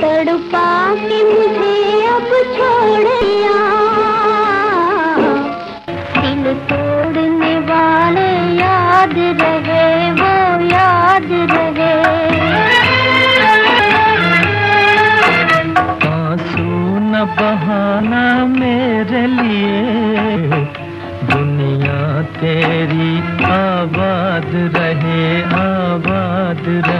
తడుపాకి आबाद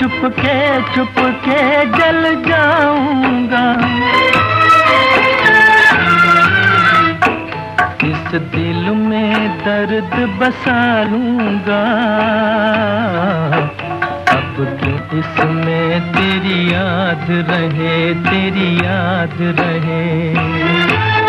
चुपके चुपके जल जाऊँगा। इस दिल में दर्द बसा लूँगा। अब क्यों इसमें तेरी याद रहे, तेरी याद रहे।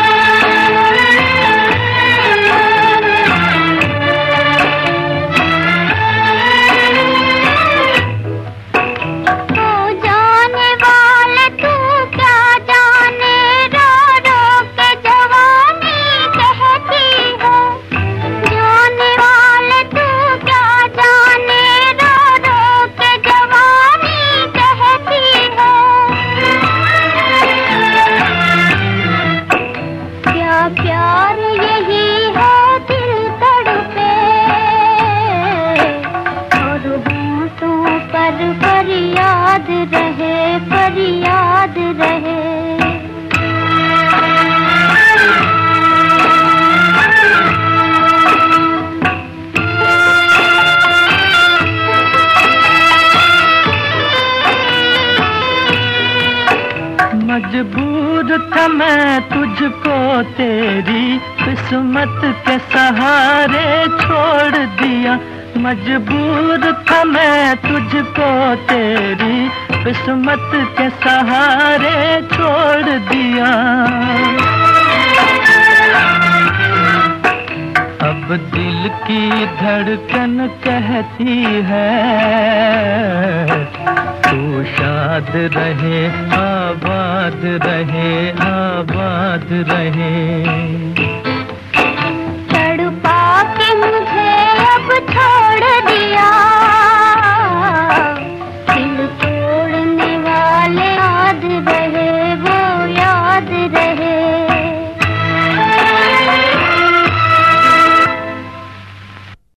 मजबूर था मैं तुझको तेरी किस्मत के सहारे छोड़ दिया। मजबूर था मैं तुझको तेरी किस्मत के सहारे छोड़ दिया। अब दिल की धड़कन कहती है, तू शाद रहे आबाद रहे आबाद रहे।